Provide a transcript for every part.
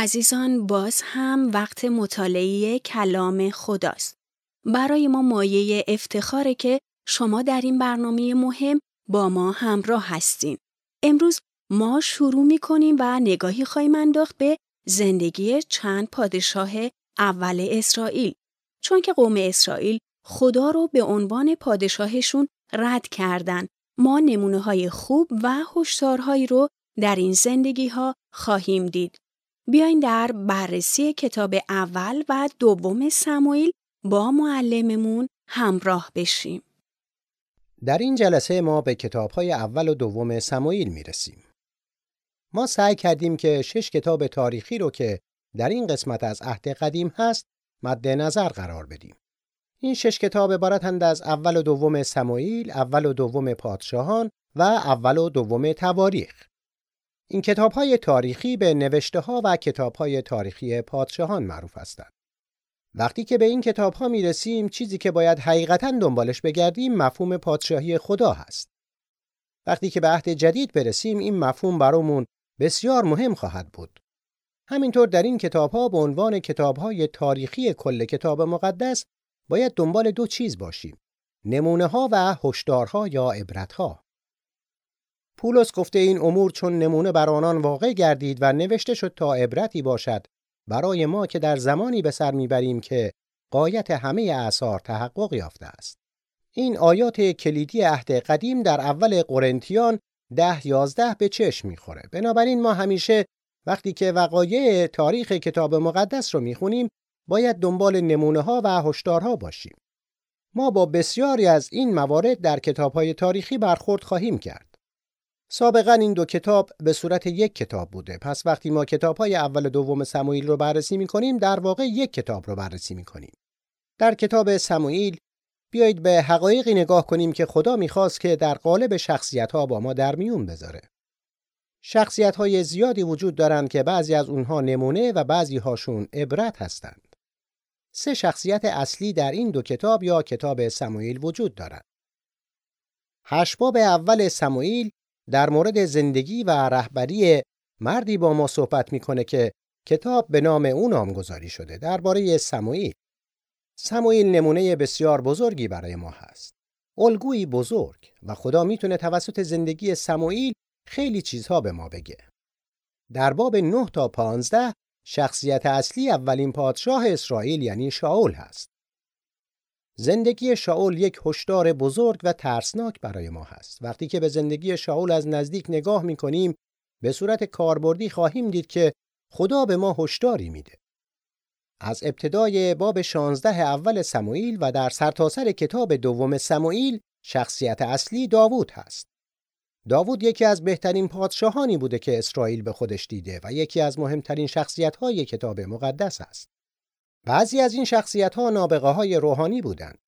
عزیزان باز هم وقت مطالعه کلام خداست. برای ما مایه افتخاره که شما در این برنامه مهم با ما همراه هستین. امروز ما شروع می کنیم و نگاهی خواهیم انداخت به زندگی چند پادشاه اول اسرائیل. چون که قوم اسرائیل خدا رو به عنوان پادشاهشون رد کردن. ما نمونه های خوب و هشدارهایی رو در این زندگی ها خواهیم دید. بیاین در بررسی کتاب اول و دوم سموئیل با معلممون همراه بشیم. در این جلسه ما به کتاب های اول و دوم سموئیل می رسیم. ما سعی کردیم که شش کتاب تاریخی رو که در این قسمت از عهد قدیم هست مد نظر قرار بدیم. این شش کتاب عبارتند از اول و دوم سموئیل، اول و دوم پادشاهان و اول و دوم تواریخ. این کتاب های تاریخی به نوشته ها و کتاب های تاریخی پادشاهان معروف هستند. وقتی که به این کتاب ها می رسیم چیزی که باید حقیقتا دنبالش بگردیم مفهوم پادشاهی خدا هست. وقتی که به عهد جدید برسیم این مفهوم برامون بسیار مهم خواهد بود. همینطور در این کتاب ها به عنوان کتاب های تاریخی کل کتاب مقدس باید دنبال دو چیز باشیم. نمونه ها و هشدارها یا عبرت ها. پولس گفته این امور چون نمونه بر آنان واقع گردید و نوشته شد تا عبرتی باشد برای ما که در زمانی به سر می‌بریم که قایت همه اعثار تحقق یافته است. این آیات کلیدی عهد قدیم در اول قرنتیان ده یازده به چشم می‌خوره. بنابراین ما همیشه وقتی که وقایع تاریخ کتاب مقدس رو می‌خونیم باید دنبال نمونه ها و هشدارها باشیم. ما با بسیاری از این موارد در کتاب های تاریخی برخورد خواهیم کرد. سابقا این دو کتاب به صورت یک کتاب بوده پس وقتی ما کتاب های اول و دوم سموئیل رو بررسی می کنیم در واقع یک کتاب رو بررسی می کنیم. در کتاب سموئیل بیایید به حقایقی نگاه کنیم که خدا می‌خواست که در قالب شخصیت ها با ما در میون بذاره. شخصیت های زیادی وجود دارند که بعضی از اونها نمونه و بعضی هاشون عبرت هستند. سه شخصیت اصلی در این دو کتاب یا کتاب سموئیل وجود دارند. هشباب اول سموئیل در مورد زندگی و رهبری مردی با ما صحبت می‌کنه که کتاب به نام او نامگذاری شده درباره سموئیل. سموئیل نمونه بسیار بزرگی برای ما هست. الگویی بزرگ و خدا می‌تونه توسط زندگی سموئیل خیلی چیزها به ما بگه. در باب 9 تا 15 شخصیت اصلی اولین پادشاه اسرائیل یعنی شاول هست. زندگی شاول یک هشدار بزرگ و ترسناک برای ما هست. وقتی که به زندگی شاول از نزدیک نگاه می کنیم به صورت کاربردی خواهیم دید که خدا به ما هشداری میده. از ابتدای باب 16 اول سموئیل و در سرتاسر کتاب دوم سموئیل شخصیت اصلی داوود هست. داوود یکی از بهترین پادشاهانی بوده که اسرائیل به خودش دیده و یکی از مهمترین شخصیت‌های کتاب مقدس است. بعضی از این شخصیت ها نابغه های روحانی بودند.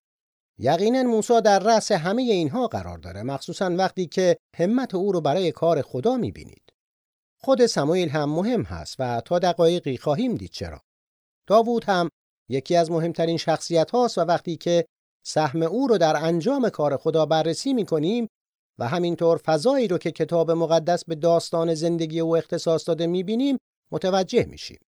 یقینا موسی در رأس همه اینها قرار داره مخصوصا وقتی که همت او رو برای کار خدا می‌بینید. خود سموئیل هم مهم هست و تا دقایقی خواهیم دید چرا. داوود هم یکی از مهمترین شخصیت هاست و وقتی که سهم او رو در انجام کار خدا بررسی می‌کنیم و همینطور فضایی رو که کتاب مقدس به داستان زندگی او اختصاص داده می‌بینیم متوجه میشیم.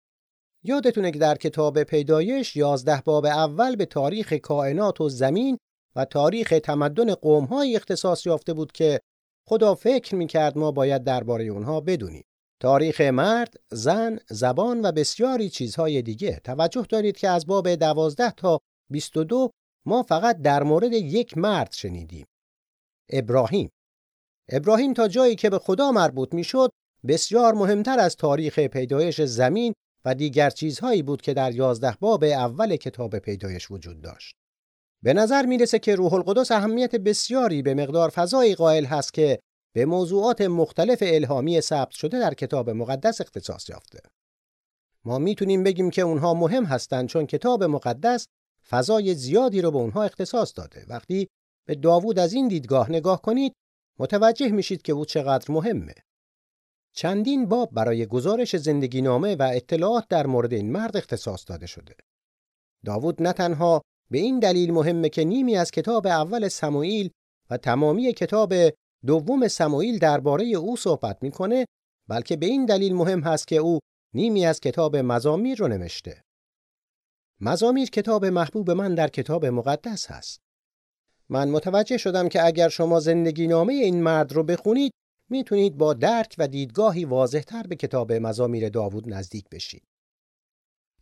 یادتونه که در کتاب پیدایش یازده باب اول به تاریخ کائنات و زمین و تاریخ تمدن قوم‌های اختصاص یافته بود که خدا فکر می‌کرد ما باید درباره اونها بدونیم. تاریخ مرد، زن، زبان و بسیاری چیزهای دیگه. توجه دارید که از باب دوازده تا 22 ما فقط در مورد یک مرد شنیدیم. ابراهیم. ابراهیم تا جایی که به خدا مربوط می‌شد بسیار مهمتر از تاریخ پیدایش زمین و دیگر چیزهایی بود که در یازده باب اول کتاب پیدایش وجود داشت. به نظر می‌رسه که روح القدس اهمیت بسیاری به مقدار فضایی قائل هست که به موضوعات مختلف الهامی ثبت شده در کتاب مقدس اختصاص یافته. ما می‌تونیم بگیم که اونها مهم هستند چون کتاب مقدس فضای زیادی رو به اونها اختصاص داده. وقتی به داوود از این دیدگاه نگاه کنید متوجه میشید که او چقدر مهمه. چندین باب برای گزارش زندگی نامه و اطلاعات در مورد این مرد اختصاص داده شده. داوود نه تنها به این دلیل مهمه که نیمی از کتاب اول سموئیل و تمامی کتاب دوم سموئیل درباره او صحبت می‌کنه بلکه به این دلیل مهم هست که او نیمی از کتاب مزامیر رو نوشته. مزامیر کتاب محبوب من در کتاب مقدس هست. من متوجه شدم که اگر شما زندگی نامه این مرد رو بخونید می‌تونید با درک و دیدگاهی واضحتر به کتاب مزامیر داوود نزدیک بشید.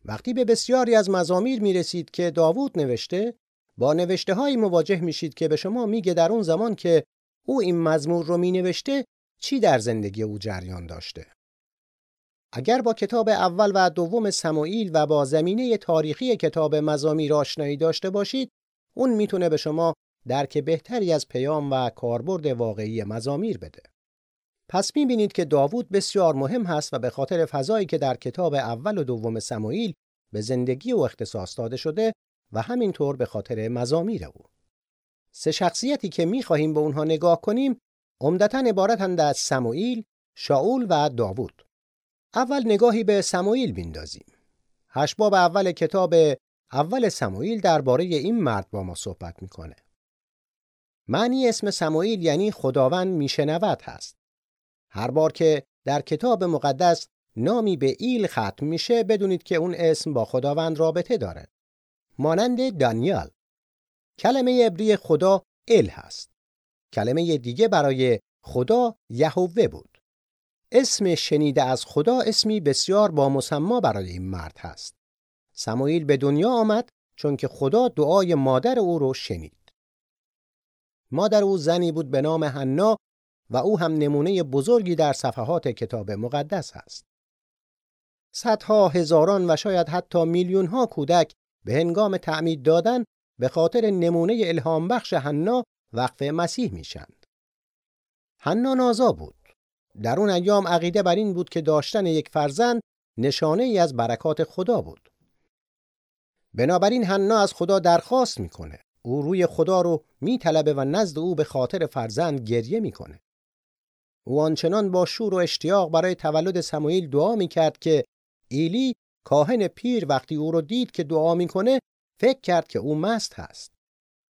وقتی به بسیاری از مزامیر می‌رسید که داوود نوشته با نوشته هایی مواجه میشید که به شما میگه در اون زمان که او این مزمور رو مینوشته چی در زندگی او جریان داشته. اگر با کتاب اول و دوم سموئیل و با زمینه تاریخی کتاب مزامیر آشنایی داشته باشید اون می‌تونه به شما درک بهتری از پیام و کاربرد واقعی مزامیر بده. پس می‌بینید که داوود بسیار مهم هست و به خاطر فضایی که در کتاب اول و دوم سموئیل به زندگی او اختصاص داده شده و همینطور به خاطر مزامیر او. سه شخصیتی که می‌خواهیم به اونها نگاه کنیم عمدتا عبارتند از سموئیل، شاول و داوود. اول نگاهی به سموئیل بیندازیم. هشت باب اول کتاب اول سموئیل درباره این مرد با ما صحبت می‌کنه. معنی اسم سموئیل یعنی خداوند میشنود هست. هر بار که در کتاب مقدس نامی به ایل ختم میشه بدونید که اون اسم با خداوند رابطه داره. مانند دانیال کلمه عبری خدا ال هست. کلمه دیگه برای خدا یهوه بود. اسم شنیده از خدا اسمی بسیار با مسما برای این مرد هست. سموئیل به دنیا آمد چون که خدا دعای مادر او رو شنید. مادر او زنی بود به نام حنا و او هم نمونه بزرگی در صفحات کتاب مقدس است. صدها هزاران و شاید حتی میلیون ها کودک به هنگام تعمید دادن به خاطر نمونه الهام بخش حنا وقف مسیح میشند. حنا نازا بود. در اون ایام عقیده بر این بود که داشتن یک فرزند نشانه ای از برکات خدا بود. بنابراین حنا از خدا درخواست می‌کنه. او روی خدا رو میطلبه و نزد او به خاطر فرزند گریه می‌کنه. او آنچنان با شور و اشتیاق برای تولد سموئیل دعا می‌کرد که ایلی کاهن پیر وقتی او رو دید که دعا می‌کنه فکر کرد که او مست هست.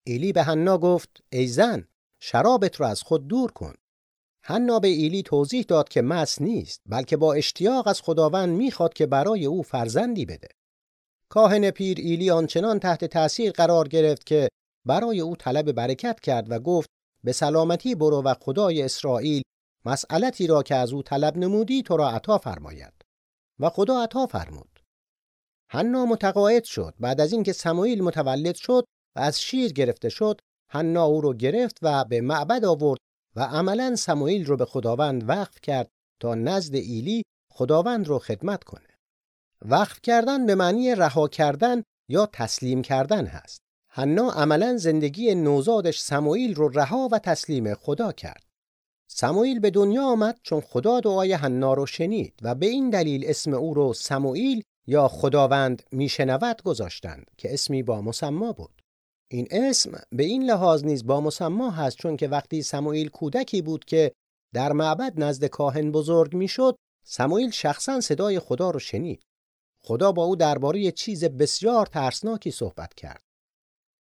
ایلی به حنا گفت ای زن شرابت رو از خود دور کن. حنا به ایلی توضیح داد که مست نیست بلکه با اشتیاق از خداوند می‌خواد که برای او فرزندی بده. کاهن پیر ایلی آنچنان تحت تأثیر قرار گرفت که برای او طلب برکت کرد و گفت به سلامتی برو و خدای اسرائیل مسئلتی را که از او طلب نمودی تو را عطا فرماید. و خدا عطا فرمود. حنا متقاعد شد. بعد از اینکه سموئیل متولد شد و از شیر گرفته شد حنا او رو گرفت و به معبد آورد و عملا سموئیل رو به خداوند وقف کرد تا نزد ایلی خداوند رو خدمت کنه. وقف کردن به معنی رها کردن یا تسلیم کردن هست. حنا عملا زندگی نوزادش سموئیل رو رها و تسلیم خدا کرد. سموئیل به دنیا آمد چون خدا دعای حنا رو شنید و به این دلیل اسم او رو سموئیل یا خداوند میشنود گذاشتند که اسمی با مسما بود. این اسم به این لحاظ نیز با مسما هست چون که وقتی سموئیل کودکی بود که در معبد نزد کاهن بزرگ می‌شد، سموئیل شخصا صدای خدا رو شنید. خدا با او درباره چیز بسیار ترسناکی صحبت کرد.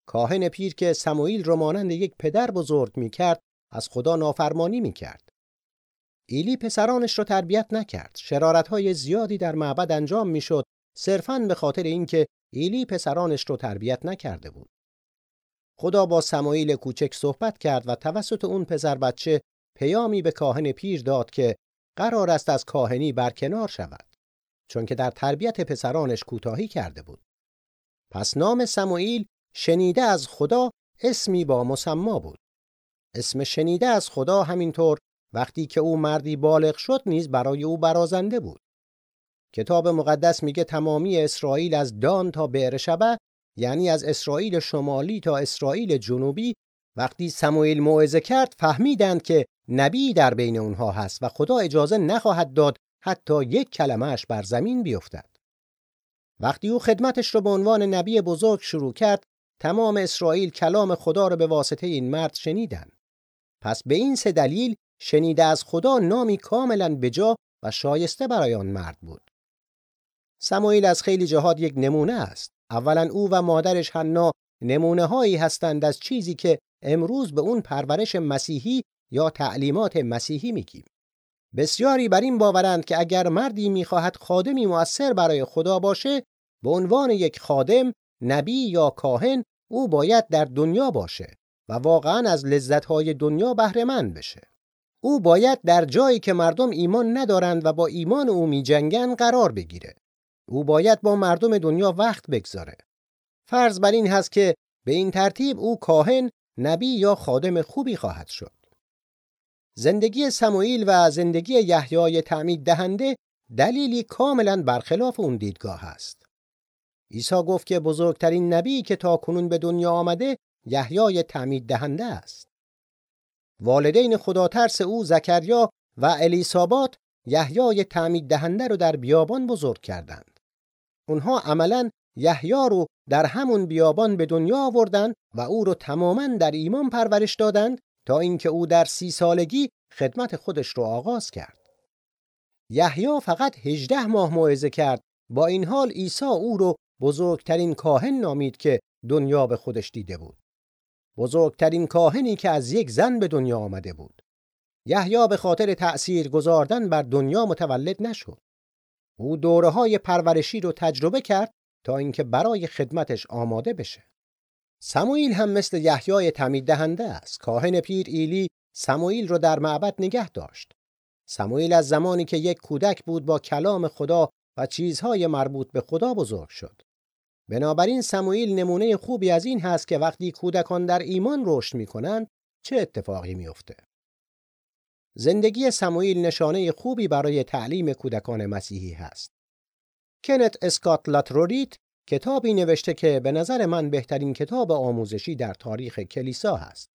کاهن پیر که سموئیل رو مانند یک پدر بزرگ می کرد از خدا نافرمانی می کرد. ایلی پسرانش را تربیت نکرد. شرارتهای زیادی در معبد انجام می شد صرفاً به خاطر اینکه ایلی پسرانش رو تربیت نکرده بود. خدا با سمایل کوچک صحبت کرد و توسط اون پسر بچه پیامی به کاهن پیر داد که قرار است از کاهنی برکنار شود چون که در تربیت پسرانش کوتاهی کرده بود. پس نام سموئیل شنیده از خدا اسمی با مسما بود. اسم شنیده از خدا همینطور وقتی که او مردی بالغ شد نیز برای او برازنده بود. کتاب مقدس میگه تمامی اسرائیل از دان تا بئر شبه یعنی از اسرائیل شمالی تا اسرائیل جنوبی وقتی سموئیل موعظه کرد فهمیدند که نبی در بین اونها هست و خدا اجازه نخواهد داد حتی یک کلمهش بر زمین بیفتد. وقتی او خدمتش رو به عنوان نبی بزرگ شروع کرد تمام اسرائیل کلام خدا را به واسطه این مرد شنیدند. پس به این سه دلیل شنیده از خدا نامی کاملا بجا و شایسته برای آن مرد بود. سموئیل از خیلی جهات یک نمونه است. اولا او و مادرش حنا نمونه هایی هستند از چیزی که امروز به اون پرورش مسیحی یا تعلیمات مسیحی میگیم. بسیاری بر این باورند که اگر مردی می‌خواهد خادمی مؤثر برای خدا باشه به عنوان یک خادم نبی یا کاهن او باید در دنیا باشه و واقعا از لذتهای دنیا بهره مند بشه. او باید در جایی که مردم ایمان ندارند و با ایمان او میجنگن قرار بگیره. او باید با مردم دنیا وقت بگذاره. فرض بر این هست که به این ترتیب او کاهن نبی یا خادم خوبی خواهد شد. زندگی سموئیل و زندگی یحیای تعمید دهنده دلیلی کاملا برخلاف اون دیدگاه است. عیسی گفت که بزرگترین نبی که تا کنون به دنیا آمده یحیای تعمید دهنده است. والدین خدا ترس او زکریا و الیسابات یحیای تعمید دهنده رو در بیابان بزرگ کردند. اونها عملا یحیی رو در همون بیابان به دنیا آوردند و او رو تماما در ایمان پرورش دادند تا اینکه او در سی سالگی خدمت خودش رو آغاز کرد. یحیی فقط هجده ماه موعظه کرد با این حال عیسی او رو بزرگترین کاهن نامید که دنیا به خودش دیده بود. بزرگترین کاهنی که از یک زن به دنیا آمده بود. یحیی به خاطر تأثیر گذاردن بر دنیا متولد نشد. او دوره های پرورشی رو تجربه کرد تا اینکه برای خدمتش آماده بشه. سموئیل هم مثل یحیای تمید دهنده است. کاهن پیر ایلی سموئیل رو در معبد نگه داشت. سموئیل از زمانی که یک کودک بود با کلام خدا و چیزهای مربوط به خدا بزرگ شد. بنابراین سموئیل نمونه خوبی از این هست که وقتی کودکان در ایمان رشد می کنند چه اتفاقی میافته. زندگی سموئیل نشانه خوبی برای تعلیم کودکان مسیحی هست. کنت اسکات لاتروریت کتابی نوشته که به نظر من بهترین کتاب آموزشی در تاریخ کلیسا هست.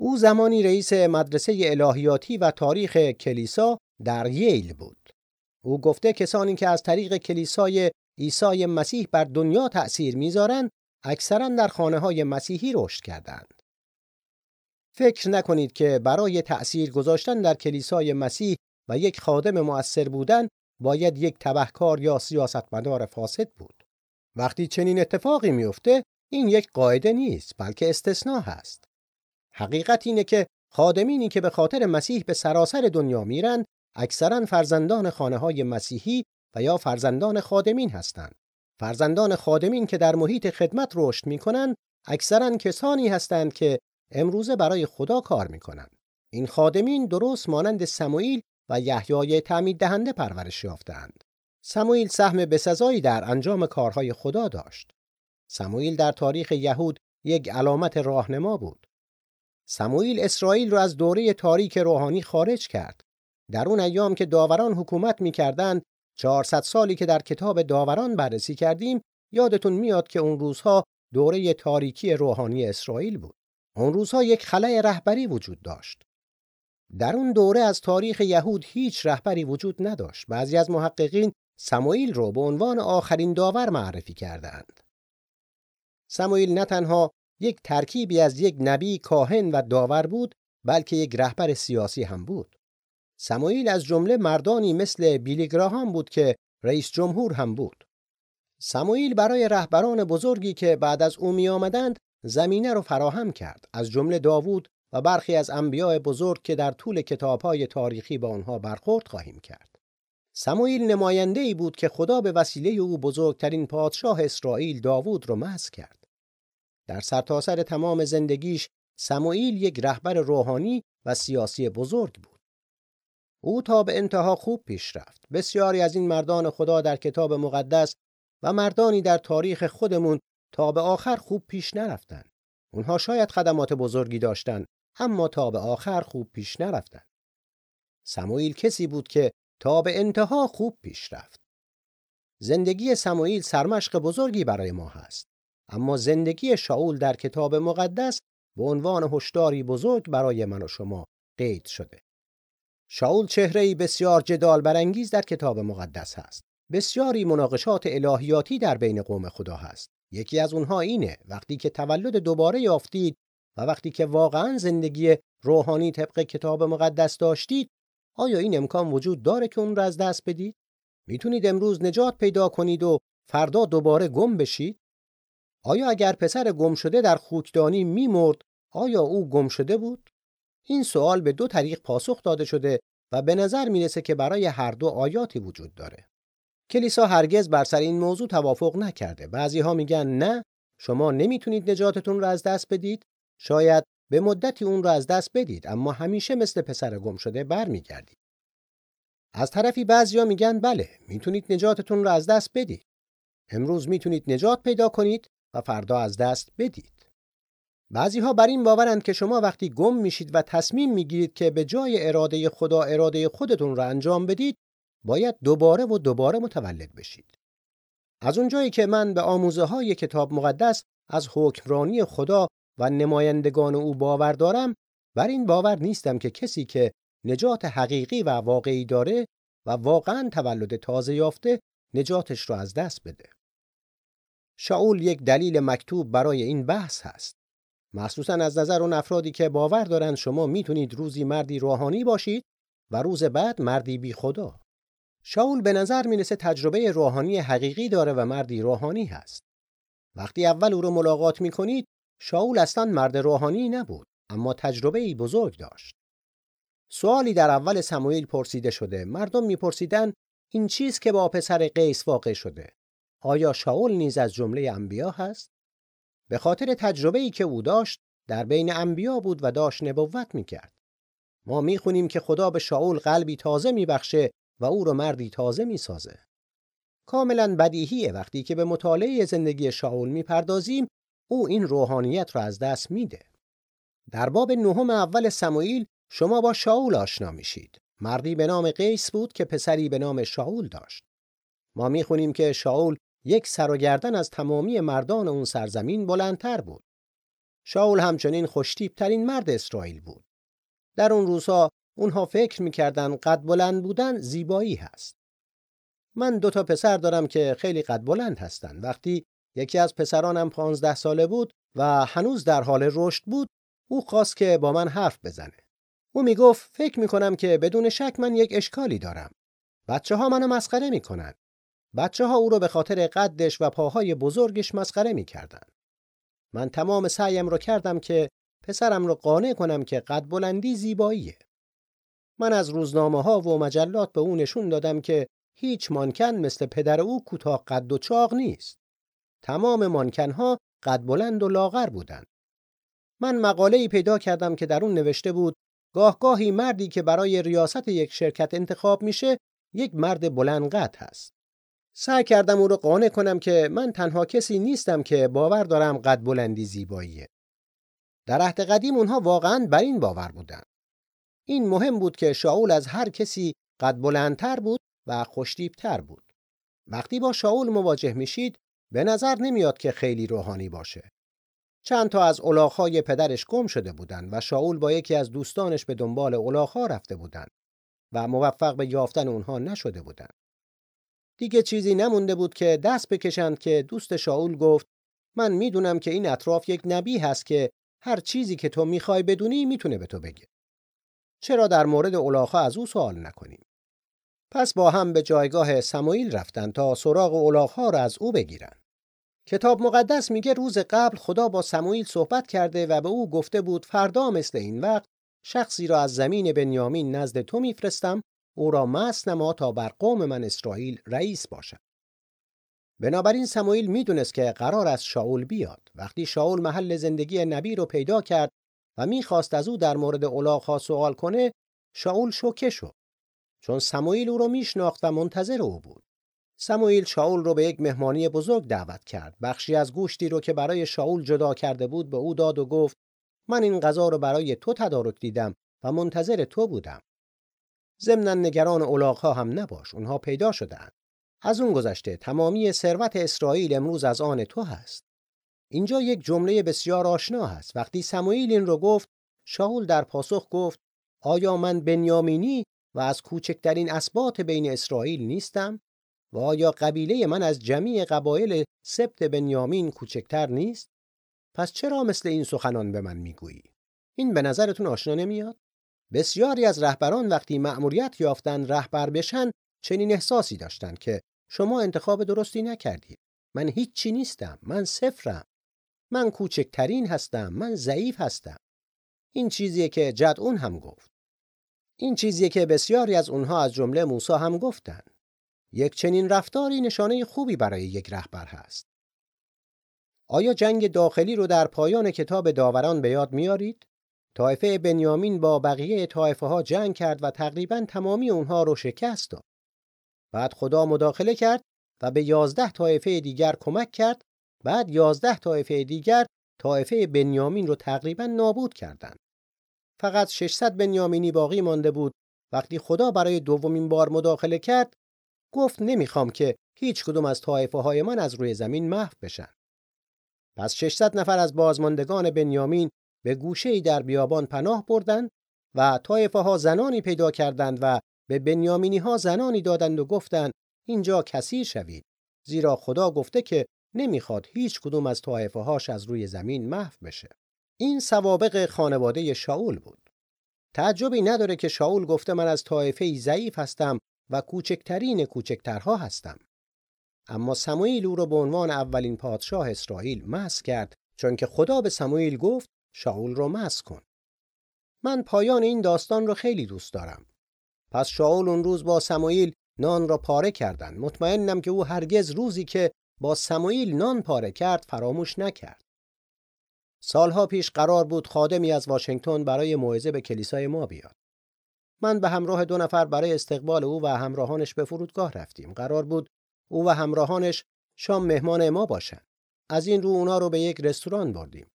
او زمانی رئیس مدرسه الهیاتی و تاریخ کلیسا در ییل بود. او گفته کسانی که از طریق کلیسای عیسی مسیح بر دنیا تأثیر می‌ذارند اکثرا در خانه های مسیحی رشد کردند. فکر نکنید که برای تأثیر گذاشتن در کلیسای مسیح و یک خادم مؤثر بودن باید یک تبهکار یا سیاستمدار فاسد بود. وقتی چنین اتفاقی میفته این یک قاعده نیست بلکه استثناء هست. حقیقت اینه که خادمینی که به خاطر مسیح به سراسر دنیا میرن اکثرا فرزندان خانه های مسیحی و یا فرزندان خادمین هستند. فرزندان خادمین که در محیط خدمت رشد می‌کنن اکثرا کسانی هستند که امروزه برای خدا کار می‌کنن. این خادمین درست مانند سموئیل و یحیای تعمید دهنده پرورش یافتند. سموئیل سهم بسزایی در انجام کارهای خدا داشت. سموئیل در تاریخ یهود یک علامت راهنما بود. سموئیل اسرائیل را از دوره تاریک روحانی خارج کرد. در اون ایام که داوران حکومت می‌کردند 400 سالی که در کتاب داوران بررسی کردیم یادتون میاد که اون روزها دوره تاریکی روحانی اسرائیل بود. اون روزها یک خلای رهبری وجود داشت. در اون دوره از تاریخ یهود هیچ رهبری وجود نداشت. بعضی از محققین سموئیل رو به عنوان آخرین داور معرفی کردند. سموئیل نه تنها یک ترکیبی از یک نبی، کاهن و داور بود، بلکه یک رهبر سیاسی هم بود. سموئیل از جمله مردانی مثل بیلیگراهام بود که رئیس جمهور هم بود. سموئیل برای رهبران بزرگی که بعد از او می آمدند زمینه رو فراهم کرد از جمله داوود و برخی از انبیاء بزرگ که در طول کتابهای تاریخی با آنها برخورد خواهیم کرد. سموئیل نماینده ای بود که خدا به وسیله او بزرگترین پادشاه اسرائیل داوود رو محض کرد. در سرتاسر تمام زندگیش سموئیل یک رهبر روحانی و سیاسی بزرگ بود. او تا به انتها خوب پیش رفت. بسیاری از این مردان خدا در کتاب مقدس و مردانی در تاریخ خودمون تا به آخر خوب پیش نرفتند. اونها شاید خدمات بزرگی داشتند اما تا به آخر خوب پیش نرفتند. سموئیل کسی بود که تا به انتها خوب پیش رفت. زندگی سموئیل سرمشق بزرگی برای ما هست. اما زندگی شاول در کتاب مقدس به عنوان هشداری بزرگ برای من و شما قید شده. شاول چهره‌ای بسیار جدال برانگیز در کتاب مقدس هست. بسیاری مناقشات الهیاتی در بین قوم خدا هست. یکی از اونها اینه وقتی که تولد دوباره یافتید و وقتی که واقعا زندگی روحانی طبق کتاب مقدس داشتید آیا این امکان وجود داره که اون را از دست بدید؟ می‌تونید امروز نجات پیدا کنید و فردا دوباره گم بشید؟ آیا اگر پسر گم شده در خوکدانی میمرد آیا او گم شده بود؟ این سوال به دو طریق پاسخ داده شده و به نظر می‌رسه که برای هر دو آیاتی وجود داره. کلیسا هرگز بر سر این موضوع توافق نکرده. بعضی ها میگن نه شما نمی‌تونید نجاتتون رو از دست بدید. شاید به مدتی اون رو از دست بدید اما همیشه مثل پسر گم شده برمیگردید. از طرفی بعضیا میگن بله می‌تونید نجاتتون رو از دست بدید. امروز می‌تونید نجات پیدا کنید و فردا از دست بدید. بعضی ها بر این باورند که شما وقتی گم میشید و تصمیم می‌گیرید که به جای اراده خدا اراده خودتون رو انجام بدید باید دوباره و دوباره متولد بشید. از اونجایی که من به آموزه های کتاب مقدس از حکمرانی خدا و نمایندگان او باور دارم بر این باور نیستم که کسی که نجات حقیقی و واقعی داره و واقعا تولد تازه یافته نجاتش رو از دست بده. شاول یک دلیل مکتوب برای این بحث هست. مخصوصا از نظر اون افرادی که باور دارند شما می‌تونید روزی مردی روحانی باشید و روز بعد مردی بی خدا. شاول به نظر می‌رسه تجربه روحانی حقیقی داره و مردی روحانی هست. وقتی اول او رو ملاقات می‌کنید شاول اصلا مرد روحانی نبود اما تجربه ای بزرگ داشت. سوالی در اول سموئیل پرسیده شده. مردم میپرسیدن این چیز که با پسر قیس واقع شده. آیا شاول نیز از جمله انبیا هست؟ به خاطر تجربه ای که او داشت در بین انبیا بود و داشت نبوت می‌کرد. ما می‌خونیم که خدا به شاول قلبی تازه میبخشه و او رو مردی تازه می‌سازه. کاملا بدیهیه وقتی که به مطالعه زندگی شاول می‌پردازیم او این روحانیت را از دست میده. در باب نهم اول سموئیل شما با شاول آشنا میشید. مردی به نام قیس بود که پسری به نام شاول داشت. ما می‌خونیم که شاول یک سر و گردن از تمامی مردان اون سرزمین بلندتر بود. شاول همچنین خوشتیبترین مرد اسرائیل بود. در اون روزها اونها فکر می‌کردن قد بلند بودن زیبایی هست. من دو تا پسر دارم که خیلی قد بلند هستن. وقتی یکی از پسرانم پانزده ساله بود و هنوز در حال رشد بود، او خواست که با من حرف بزنه. او می‌گفت فکر می‌کنم که بدون شک من یک اشکالی دارم. بچه ها منو مسخره می‌کنن. بچه ها او رو به خاطر قدش و پاهای بزرگش مسخره می‌کردن. من تمام سعیم رو کردم که پسرم رو قانع کنم که قد بلندی زیباییه. من از روزنامه ها و مجلات به او نشون دادم که هیچ مانکن مثل پدر او کوتاه قد و چاق نیست. تمام مانکن ها قد بلند و لاغر بودند. من مقاله ای پیدا کردم که در اون نوشته بود گاهگاهی مردی که برای ریاست یک شرکت انتخاب میشه یک مرد بلند قد هست. سعی کردم او رو قانع کنم که من تنها کسی نیستم که باور دارم قد بلندی زیباییه. در عهد قدیم اونها واقعا بر این باور بودن. این مهم بود که شاول از هر کسی قد بلندتر بود و خوشتیبتر بود. وقتی با شاول مواجه میشید به نظر نمیاد که خیلی روحانی باشه. چند تا از الاغهای پدرش گم شده بودند و شاول با یکی از دوستانش به دنبال الاغها رفته بودند و موفق به یافتن اونها نشده بودند. دیگه چیزی نمونده بود که دست بکشند که دوست شاول گفت من می‌دونم که این اطراف یک نبی هست که هر چیزی که تو می‌خوای بدونی می‌تونه به تو بگه. چرا در مورد الاغها از او سوال نکنیم؟ پس با هم به جایگاه سموئیل رفتن تا سراغ الاغها را از او بگیرن. کتاب مقدس میگه روز قبل خدا با سموئیل صحبت کرده و به او گفته بود فردا مثل این وقت شخصی را از زمین بنیامین نزد تو میفرستم او را مس نما تا بر قوم من اسرائیل رئیس باشد. بنابراین سموئیل می‌دونست که قرار است شاول بیاد. وقتی شاول محل زندگی نبی رو پیدا کرد و می‌خواست از او در مورد الاغها سوال کنه شاول شوکه شد. چون سموئیل او رو میشناخت و منتظر او بود. سموئیل شاول رو به یک مهمانی بزرگ دعوت کرد. بخشی از گوشتی رو که برای شاول جدا کرده بود به او داد و گفت من این غذا رو برای تو تدارک دیدم و منتظر تو بودم. ضمن نگران الاغها هم نباش اونها پیدا شدهاند. از اون گذشته تمامی ثروت اسرائیل امروز از آن تو هست. اینجا یک جمله بسیار آشنا هست. وقتی سموئیل این رو گفت شاول در پاسخ گفت آیا من بنیامینی و از کوچکترین اسباط بین اسرائیل نیستم؟ و آیا قبیله من از جمیع قبایل سبت بنیامین کوچکتر نیست؟ پس چرا مثل این سخنان به من می‌گویی؟ این به نظرتون آشنا نمیاد؟ بسیاری از رهبران وقتی مأموریت یافتن رهبر بشن چنین احساسی داشتند که شما انتخاب درستی نکردید من هیچی نیستم من صفرم من کوچکترین هستم من ضعیف هستم این چیزیه که جد اون هم گفت این چیزی که بسیاری از اونها از جمله موسی هم گفتند. یک چنین رفتاری نشانه خوبی برای یک رهبر هست. آیا جنگ داخلی رو در پایان کتاب داوران به یاد میارید؟ طایفه بنیامین با بقیه طایفه ها جنگ کرد و تقریبا تمامی اونها رو شکست داد. بعد خدا مداخله کرد و به یازده طایفه دیگر کمک کرد. بعد یازده طایفه دیگر طایفه بنیامین رو تقریبا نابود کردند. فقط 600 بنیامینی باقی مانده بود. وقتی خدا برای دومین بار مداخله کرد، گفت نمی‌خوام که هیچ کدوم از طایفه های من از روی زمین محو بشن. پس 600 نفر از بازماندگان بنیامین به گوشه در بیابان پناه بردند و طایفه ها زنانی پیدا کردند و به بنیامینی ها زنانی دادند و گفتند اینجا کثیر شوید؟ زیرا خدا گفته که نمی‌خواد هیچ کدوم از طایفه هاش از روی زمین محو بشه. این سوابق خانواده شاول بود. تعجبی نداره که شاول گفته من از طایفه ضعیف هستم و کوچکترین کوچکترها هستم. اما سموئیل او را به عنوان اولین پادشاه اسرائیل مس کرد چون که خدا به سموئیل گفت شاول رو مس کن. من پایان این داستان رو خیلی دوست دارم. پس شاول اون روز با سموئیل نان را پاره کردند مطمئنم که او هرگز روزی که با سموئیل نان پاره کرد فراموش نکرد. سالها پیش قرار بود خادمی از واشنگتن برای موعظه به کلیسای ما بیاد. من به همراه دو نفر برای استقبال او و همراهانش به فرودگاه رفتیم. قرار بود او و همراهانش شام مهمان ما باشند از این رو اونا رو به یک رستوران بردیم.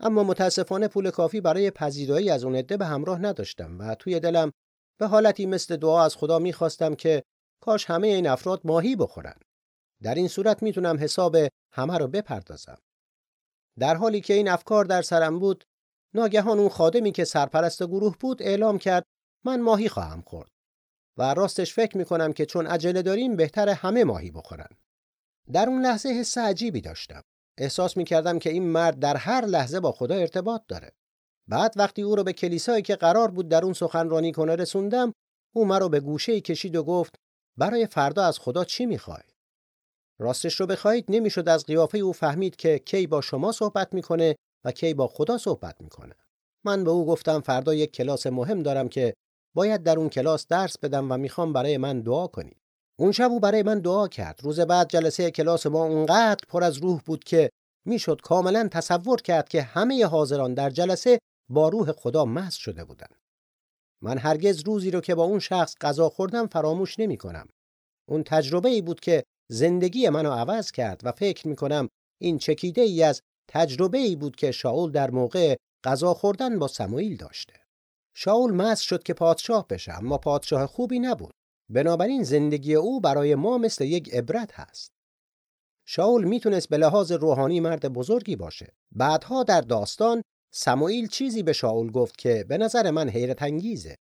اما متاسفانه پول کافی برای پذیرایی از اون عده به همراه نداشتم و توی دلم به حالتی مثل دعا از خدا می‌خواستم که کاش همه این افراد ماهی بخورن. در این صورت می‌تونم حساب همه رو بپردازم. در حالی که این افکار در سرم بود، ناگهان اون خادمی که سرپرست گروه بود اعلام کرد من ماهی خواهم خورد. و راستش فکر می‌کنم که چون عجله داریم بهتر همه ماهی بخورن. در اون لحظه حس عجیبی داشتم. احساس می‌کردم که این مرد در هر لحظه با خدا ارتباط داره. بعد وقتی او رو به کلیسایی که قرار بود در اون سخنرانی کنه رسوندم او مرا به گوشه کشید و گفت برای فردا از خدا چی می‌خوای؟ راستش رو بخواید نمی‌شد از قیافه او فهمید که کی با شما صحبت می‌کنه و کی با خدا صحبت می‌کنه. من به او گفتم فردا یک کلاس مهم دارم که باید در اون کلاس درس بدم و می‌خوام برای من دعا کنی. اون شب او برای من دعا کرد روز بعد جلسه کلاس ما اونقدر پر از روح بود که می‌شد کاملا تصور کرد که همه حاضران در جلسه با روح خدا مس شده بودند. من هرگز روزی رو که با اون شخص غذا خوردم فراموش نمی کنم. اون تجربه ای بود که زندگی منو عوض کرد و فکر می کنم این چکیده ای از تجربه ای بود که شاول در موقع غذا خوردن با سموئیل داشته. شاول مس شد که پادشاه بشه اما پادشاه خوبی نبود. بنابراین زندگی او برای ما مثل یک عبرت هست. شاول می‌تونست به لحاظ روحانی مرد بزرگی باشه. بعدها در داستان سموئیل چیزی به شاول گفت که به نظر من حیرت انگیزه.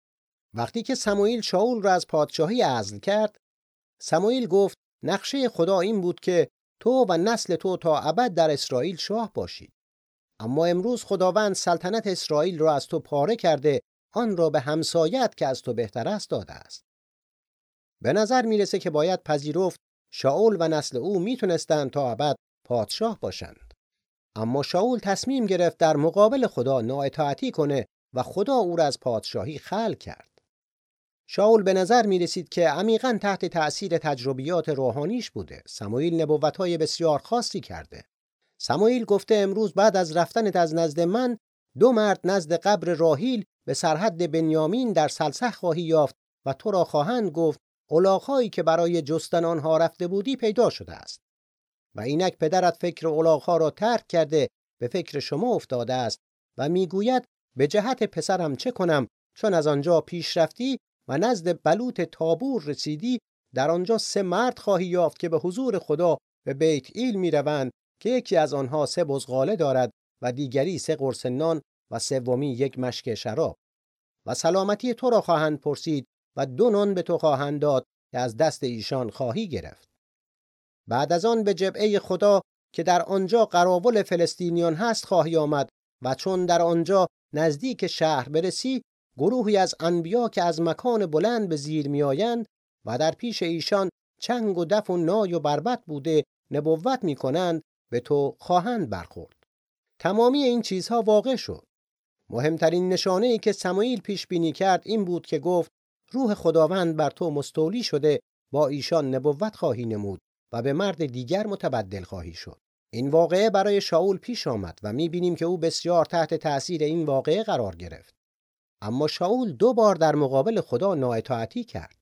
وقتی که سموئیل شاول را از پادشاهی عزل کرد، سموئیل گفت نقشه خدا این بود که تو و نسل تو تا ابد در اسرائیل شاه باشید. اما امروز خداوند سلطنت اسرائیل را از تو پاره کرده آن را به همسایت که از تو بهتر است داده است. به نظر می‌رسه که باید پذیرفت شاول و نسل او می‌تونستند تا ابد پادشاه باشند. اما شاول تصمیم گرفت در مقابل خدا نااطاعتی کنه و خدا او را از پادشاهی خل کرد. شاول به نظر می رسید که عمیقا تحت تأثیر تجربیات روحانیش بوده. سموئیل نبوتهای بسیار خاصی کرده. سموئیل گفته امروز بعد از رفتنت از نزد من دو مرد نزد قبر راهیل به سرحد بنیامین در سلسخ خواهی یافت و تو را خواهند گفت الاغهایی که برای جستن آنها رفته بودی پیدا شده است. و اینک پدرت فکر الاغها را ترک کرده به فکر شما افتاده است و می‌گوید به جهت پسرم چه کنم چون از آنجا پیش رفتی و نزد بلوط تابور رسیدی در آنجا سه مرد خواهی یافت که به حضور خدا به بیت ایل می روند که یکی از آنها سه بزغاله دارد و دیگری سه قرص نان و سومی یک مشک شراب و سلامتی تو را خواهند پرسید و دو نان به تو خواهند داد که از دست ایشان خواهی گرفت. بعد از آن به جبعه خدا که در آنجا قراول فلسطینیان هست خواهی آمد و چون در آنجا نزدیک شهر برسی گروهی از انبیا که از مکان بلند به زیر میآیند و در پیش ایشان چنگ و دف و نای و بربت بوده نبوت می کنند به تو خواهند برخورد. تمامی این چیزها واقع شد. مهمترین نشانه ای که سمایل پیش بینی کرد این بود که گفت روح خداوند بر تو مستولی شده با ایشان نبوت خواهی نمود و به مرد دیگر متبدل خواهی شد. این واقعه برای شاول پیش آمد و می‌بینیم که او بسیار تحت تأثیر این واقعه قرار گرفت. اما شاول دو بار در مقابل خدا نااطاعتی کرد.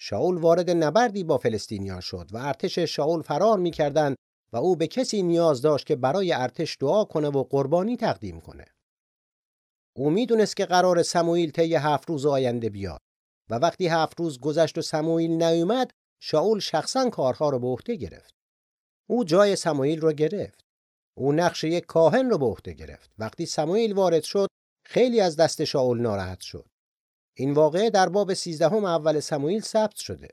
شاول وارد نبردی با فلسطینیان شد و ارتش شاول فرار می‌کردند و او به کسی نیاز داشت که برای ارتش دعا کنه و قربانی تقدیم کنه. او می‌دونست که قرار سموئیل طی هفت روز آینده بیاد. و وقتی هفت روز گذشت و سموئیل نیومد شاول شخصا کارها رو به عهده گرفت. او جای سموئیل رو گرفت. او نقش یک کاهن رو به عهده گرفت. وقتی سموئیل وارد شد خیلی از دست شاول ناراحت شد. این واقعه در باب سیزدهم اول سموئیل ثبت شده.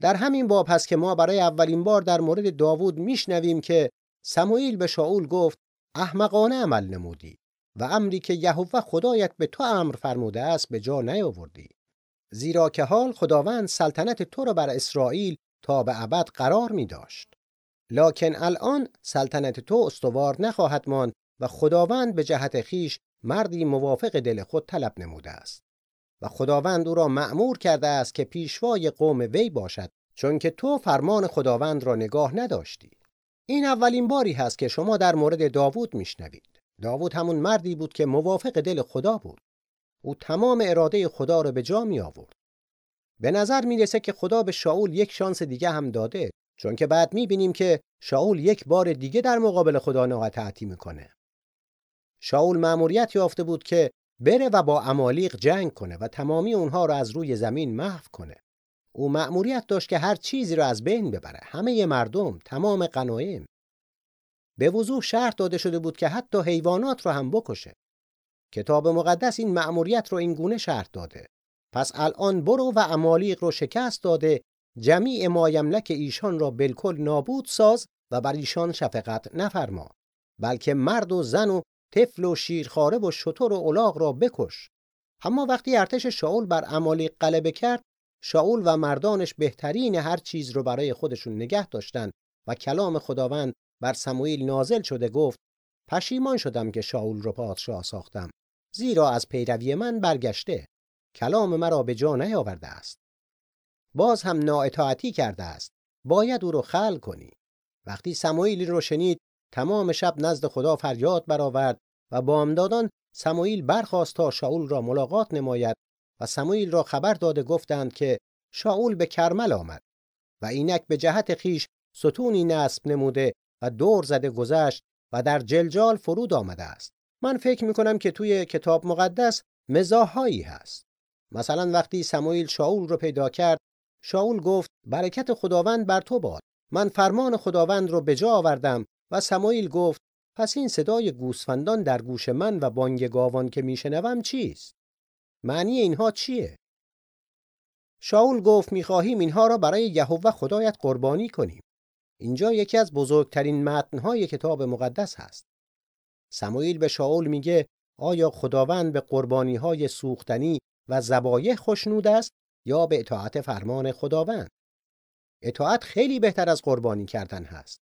در همین باب هست که ما برای اولین بار در مورد داوود میشنویم که سموئیل به شاول گفت احمقانه عمل نمودی و امری که یهوه خدایت به تو امر فرموده است به جا نیاوردی. زیرا که حال خداوند سلطنت تو را بر اسرائیل تا به ابد قرار می داشت. لکن الان سلطنت تو استوار نخواهد ماند و خداوند به جهت خیش مردی موافق دل خود طلب نموده است. و خداوند او را مأمور کرده است که پیشوای قوم وی باشد چون که تو فرمان خداوند را نگاه نداشتی. این اولین باری هست که شما در مورد داوود میشنوید. داوود همون مردی بود که موافق دل خدا بود. او تمام اراده خدا را به جا می آورد به نظر می‌رسه که خدا به شاول یک شانس دیگه هم داده چون که بعد می‌بینیم که شاول یک بار دیگه در مقابل خدا نااطاعتی می‌کنه. شاول مأموریت یافته بود که بره و با امالیق جنگ کنه و تمامی اونها رو از روی زمین محو کنه. او مأموریت داشت که هر چیزی رو از بین ببره. همه مردم تمام غنایم به وضوح شرط داده شده بود که حتی حیوانات رو هم بکشه. کتاب مقدس این مأموریت رو این گونه شرط داده. پس الان برو و امالیق رو شکست داده جمیع مایملک ایشان را بالکل نابود ساز و بر ایشان شفقت نفرما. بلکه مرد و زن و طفل و شیرخواره و شتر و الاغ را بکش. اما وقتی ارتش شاول بر امالیق غلبه کرد شاول و مردانش بهترین هر چیز رو برای خودشون نگه داشتن و کلام خداوند بر سموئیل نازل شده گفت پشیمان شدم که شاول رو پادشاه ساختم. زیرا از پیروی من برگشته. کلام مرا به جا نیاورده است. باز هم نااطاعتی کرده است. باید او را خل کنی. وقتی سموئیل رو شنید تمام شب نزد خدا فریاد برآورد و بامدادان سموئیل برخواست تا شاول را ملاقات نماید و سموئیل را خبر داده گفتند که شاول به کرمل آمد و اینک به جهت خیش ستونی نصب نموده و دور زده گذشت و در جلجال فرود آمده است. من فکر می کنم که توی کتاب مقدس مزاحایی هست. مثلا وقتی سموئیل شاول رو پیدا کرد شاول گفت برکت خداوند بر تو باد. من فرمان خداوند رو به جا آوردم. و سموئیل گفت پس این صدای گوسفندان در گوش من و بانگ گاوان که میشنوم چیست؟ معنی اینها چیه؟ شاول گفت می‌خواهیم اینها را برای یهوه خدایت قربانی کنیم. اینجا یکی از بزرگترین متنهای کتاب مقدس هست. سموئیل به شاول میگه آیا خداوند به قربانی های سوختنی و زبایه خوشنود است یا به اطاعت فرمان خداوند؟ اطاعت خیلی بهتر از قربانی کردن هست.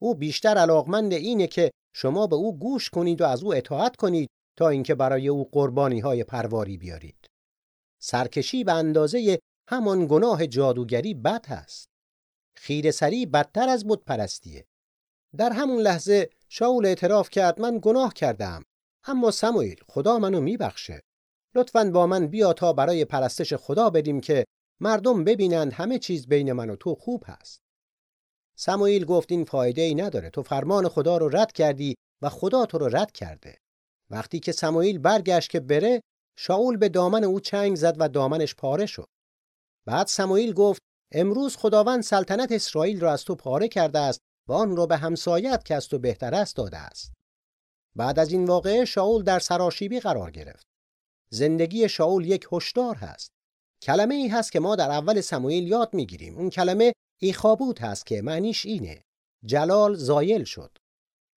او بیشتر علاقمند اینه که شما به او گوش کنید و از او اطاعت کنید تا اینکه برای او قربانی های پرواری بیارید. سرکشی به اندازه همان گناه جادوگری بد هست. خیر سری بدتر از بود پرستیه در همون لحظه شاول اعتراف کرد من گناه کردم. اما سموئیل خدا منو میبخشه. لطفا با من بیا تا برای پرستش خدا بریم که مردم ببینند همه چیز بین من و تو خوب هست. سموئیل گفت این فایده ای نداره. تو فرمان خدا رو رد کردی و خدا تو رو رد کرده. وقتی که سموئیل برگشت که بره شاول به دامن او چنگ زد و دامنش پاره شد. بعد سموئیل گفت امروز خداوند سلطنت اسرائیل را از تو پاره کرده است و آن را به همسایت که از تو بهتر است داده است. بعد از این واقعه شاول در سراشیبی قرار گرفت. زندگی شاول یک هشدار هست. کلمه ای هست که ما در اول سموئیل یاد می‌گیریم. اون کلمه ایخابوت هست که معنیش اینه. جلال زایل شد.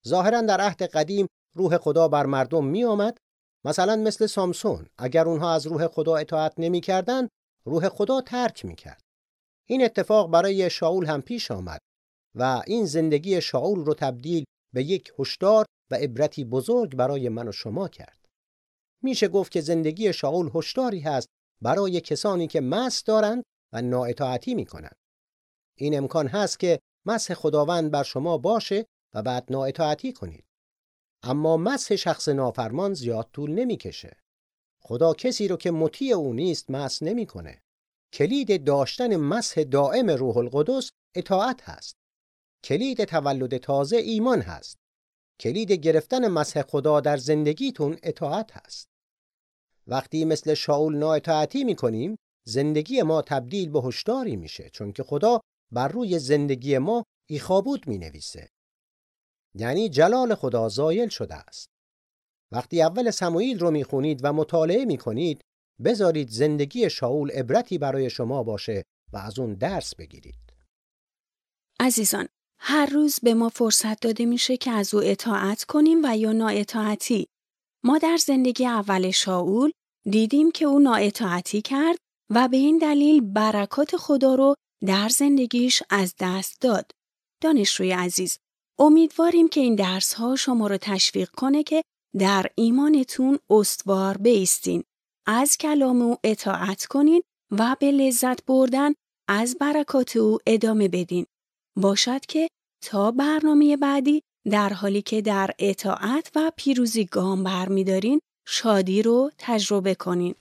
ظاهرا در عهد قدیم روح خدا بر مردم می آمد مثلا مثل سامسون اگر اونها از روح خدا اطاعت نمی‌کردند روح خدا ترک می‌کرد. این اتفاق برای شاول هم پیش آمد. و این زندگی شاول رو تبدیل به یک هشدار و عبرتی بزرگ برای من و شما کرد میشه گفت که زندگی شاول هشداری هست برای کسانی که مس دارند و نااطاعتی می‌کنند. این امکان هست که مسح خداوند بر شما باشه و بعد نااطاعتی کنید. اما مسح شخص نافرمان زیاد طول نمی‌کشه. خدا کسی رو که مطیع او نیست مسح نمی‌کنه. کلید داشتن مسح دائم روح القدس اطاعت هست. کلید تولد تازه ایمان هست. کلید گرفتن مسح خدا در زندگیتون اطاعت هست. وقتی مثل شاول نااطاعتی می‌کنیم زندگی ما تبدیل به هشداری میشه چون که خدا بر روی زندگی ما ایخابود می نویسه. یعنی جلال خدا زایل شده است. وقتی اول سموئیل رو می‌خونید و مطالعه می‌کنید بذارید زندگی شاول عبرتی برای شما باشه و از اون درس بگیرید. عزیزان، هر روز به ما فرصت داده میشه که از او اطاعت کنیم و یا نااطاعتی. ما در زندگی اول شاول دیدیم که او نااطاعتی کرد و به این دلیل برکات خدا رو در زندگیش از دست داد. دانشجوی عزیز، امیدواریم که این درس ها شما رو تشویق کنه که در ایمانتون استوار بیستین. از کلام او اطاعت کنین و به لذت بردن از برکات او ادامه بدین. باشد که تا برنامه بعدی در حالی که در اطاعت و پیروزی گام برمیدارین شادی رو تجربه کنین.